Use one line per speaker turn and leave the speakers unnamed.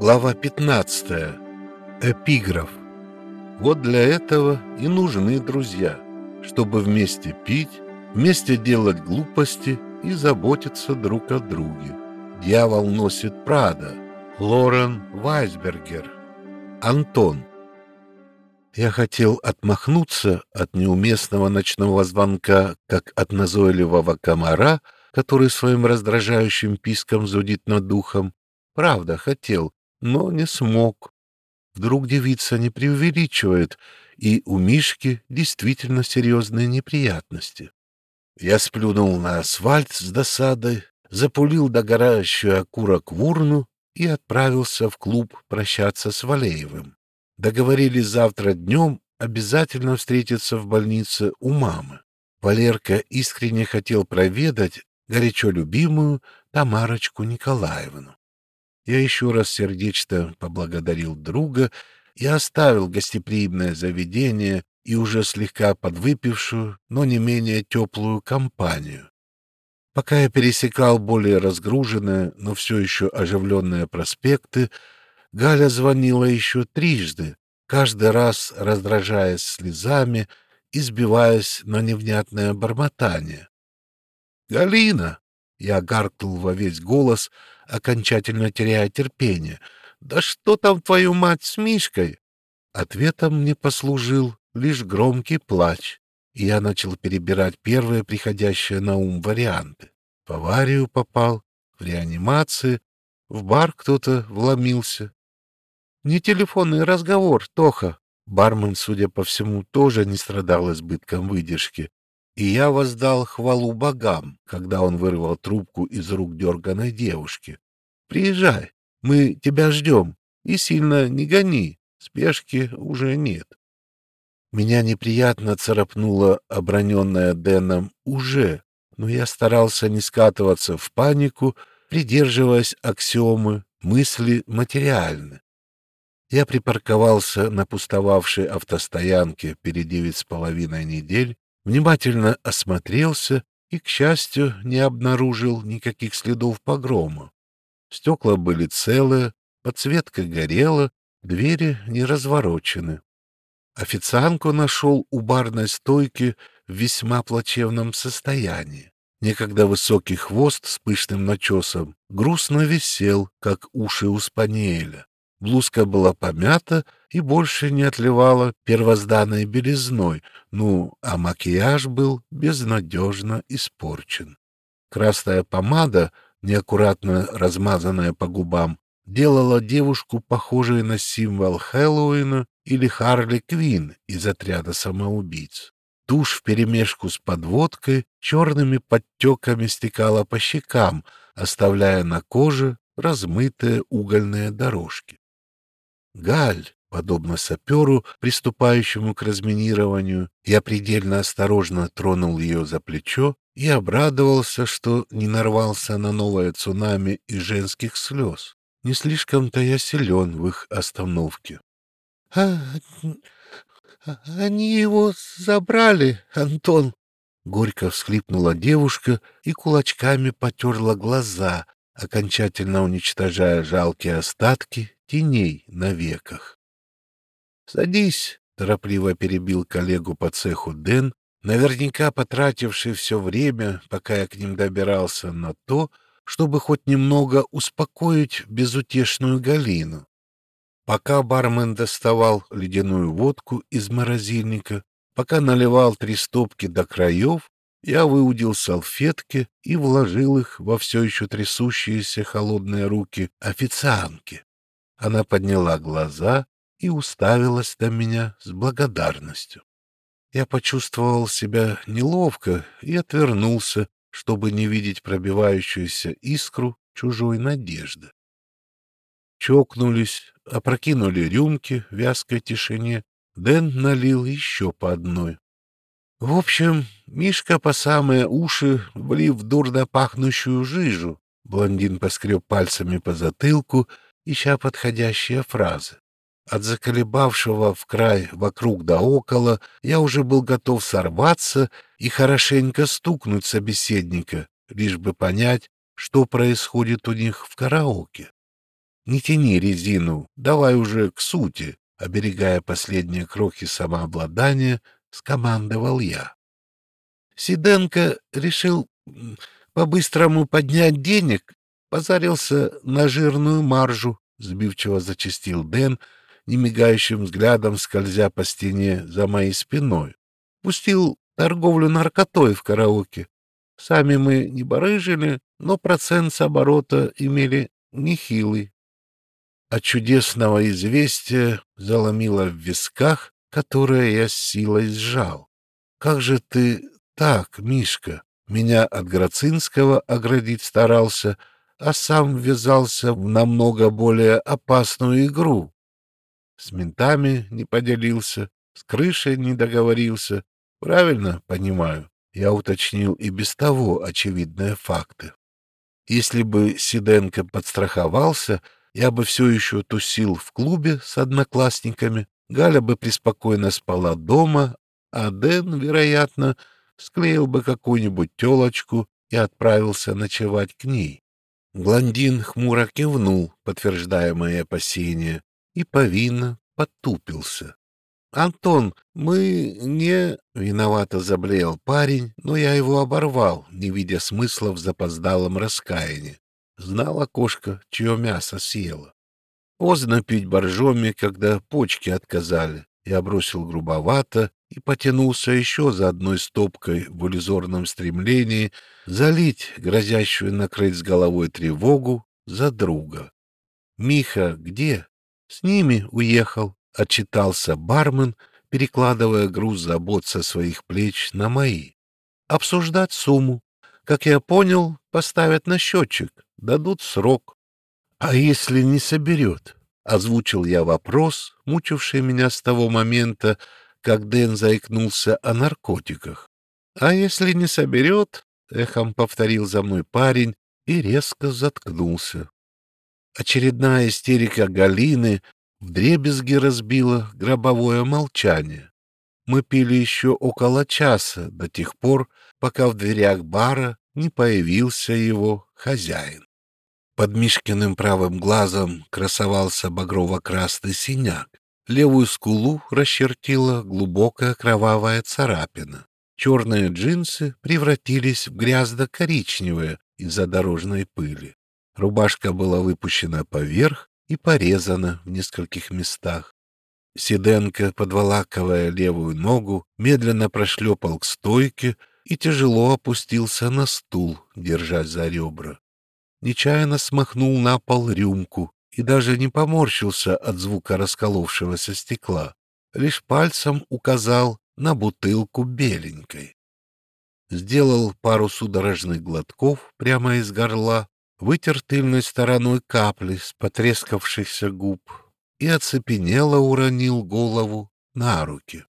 Глава 15. Эпиграф. Вот для этого и нужны друзья, чтобы вместе пить, вместе делать глупости и заботиться друг о друге. Дьявол носит Прада. Лорен Вайсбергер. Антон. Я хотел отмахнуться от неуместного ночного звонка, как от назойливого комара, который своим раздражающим писком зудит над духом. Правда, хотел, но не смог. Вдруг девица не преувеличивает, и у Мишки действительно серьезные неприятности. Я сплюнул на асфальт с досадой, запулил догорающую окурок в урну и отправился в клуб прощаться с Валеевым. Договорились завтра днем обязательно встретиться в больнице у мамы. Валерка искренне хотел проведать горячо любимую Тамарочку Николаевну. Я еще раз сердечно поблагодарил друга и оставил гостеприимное заведение и уже слегка подвыпившую, но не менее теплую компанию. Пока я пересекал более разгруженные, но все еще оживленные проспекты, Галя звонила еще трижды, каждый раз раздражаясь слезами и сбиваясь на невнятное бормотание. «Галина!» Я гаркнул во весь голос, окончательно теряя терпение. «Да что там, твою мать, с Мишкой?» Ответом мне послужил лишь громкий плач, и я начал перебирать первые приходящие на ум варианты. В аварию попал, в реанимации, в бар кто-то вломился. «Не телефонный разговор, Тоха!» Бармен, судя по всему, тоже не страдал избытком выдержки, и я воздал хвалу богам, когда он вырвал трубку из рук дерганой девушки. «Приезжай, мы тебя ждем, и сильно не гони, спешки уже нет». Меня неприятно царапнуло оброненное Дэном «уже», но я старался не скатываться в панику, придерживаясь аксиомы «мысли материальны». Я припарковался на пустовавшей автостоянке перед девять с половиной недель внимательно осмотрелся и, к счастью, не обнаружил никаких следов погрома. Стекла были целые, подсветка горела, двери не разворочены. Официантку нашел у барной стойки в весьма плачевном состоянии. Некогда высокий хвост с пышным начесом грустно висел, как уши у спаниеля. Блузка была помята и больше не отливала первозданной белизной, ну, а макияж был безнадежно испорчен. Красная помада, неаккуратно размазанная по губам, делала девушку похожей на символ Хэллоуина или Харли Квин из отряда самоубийц. Тушь вперемешку с подводкой черными подтеками стекала по щекам, оставляя на коже размытые угольные дорожки. Галь, подобно саперу, приступающему к разминированию, я предельно осторожно тронул ее за плечо и обрадовался, что не нарвался на новое цунами из женских слез. Не слишком-то я силен в их остановке. — А, они его забрали, Антон! — горько всхлипнула девушка и кулачками потерла глаза, окончательно уничтожая жалкие остатки теней на веках. «Садись», — торопливо перебил коллегу по цеху Дэн, наверняка потративший все время, пока я к ним добирался, на то, чтобы хоть немного успокоить безутешную Галину. Пока бармен доставал ледяную водку из морозильника, пока наливал три стопки до краев, я выудил салфетки и вложил их во все еще трясущиеся холодные руки официантки. Она подняла глаза и уставилась на меня с благодарностью. Я почувствовал себя неловко и отвернулся, чтобы не видеть пробивающуюся искру чужой надежды. Чокнулись, опрокинули рюмки в вязкой тишине. Дэн налил еще по одной. В общем, Мишка по самые уши влив дурно пахнущую жижу. Блондин поскреб пальцами по затылку ища подходящие фразы. От заколебавшего в край вокруг да около я уже был готов сорваться и хорошенько стукнуть собеседника, лишь бы понять, что происходит у них в караоке. Не тяни резину, давай уже к сути, оберегая последние крохи самообладания, скомандовал я. Сиденко решил по-быстрому поднять денег, позарился на жирную маржу, сбивчиво зачастил Дэн, немигающим взглядом скользя по стене за моей спиной. Пустил торговлю наркотой в караоке. Сами мы не барыжили, но процент с оборота имели нехилый. От чудесного известия заломило в висках, которое я с силой сжал. «Как же ты так, Мишка?» Меня от Грацинского оградить старался, а сам ввязался в намного более опасную игру. С ментами не поделился, с крышей не договорился. Правильно понимаю, я уточнил и без того очевидные факты. Если бы Сиденко подстраховался, я бы все еще тусил в клубе с одноклассниками, Галя бы преспокойно спала дома, а Дэн, вероятно, склеил бы какую-нибудь телочку и отправился ночевать к ней. Блондин хмуро кивнул, подтверждая мои опасения, и повинно потупился. — Антон, мы не... — виновато заблеял парень, но я его оборвал, не видя смысла в запоздалом раскаянии. Знала кошка, чье мясо съела. Поздно пить боржоми, когда почки отказали. Я бросил грубовато и потянулся еще за одной стопкой в иллюзорном стремлении залить грозящую накрыть с головой тревогу за друга. «Миха где?» «С ними уехал», — отчитался бармен, перекладывая груз забот со своих плеч на мои. «Обсуждать сумму. Как я понял, поставят на счетчик, дадут срок. А если не соберет?» — озвучил я вопрос, мучивший меня с того момента, как Дэн заикнулся о наркотиках. «А если не соберет?» — эхом повторил за мной парень и резко заткнулся. Очередная истерика Галины вдребезги разбила гробовое молчание. Мы пили еще около часа, до тех пор, пока в дверях бара не появился его хозяин. Под Мишкиным правым глазом красовался багрово-красный синяк. Левую скулу расчертила глубокая кровавая царапина. Черные джинсы превратились в грязно-коричневые из-за дорожной пыли. Рубашка была выпущена поверх и порезана в нескольких местах. Сиденко, подволакивая левую ногу, медленно прошлепал к стойке и тяжело опустился на стул, держась за ребра. Нечаянно смахнул на пол рюмку, и даже не поморщился от звука расколовшегося стекла, лишь пальцем указал на бутылку беленькой. Сделал пару судорожных глотков прямо из горла, вытер тыльной стороной капли с потрескавшихся губ и оцепенело уронил голову на руки.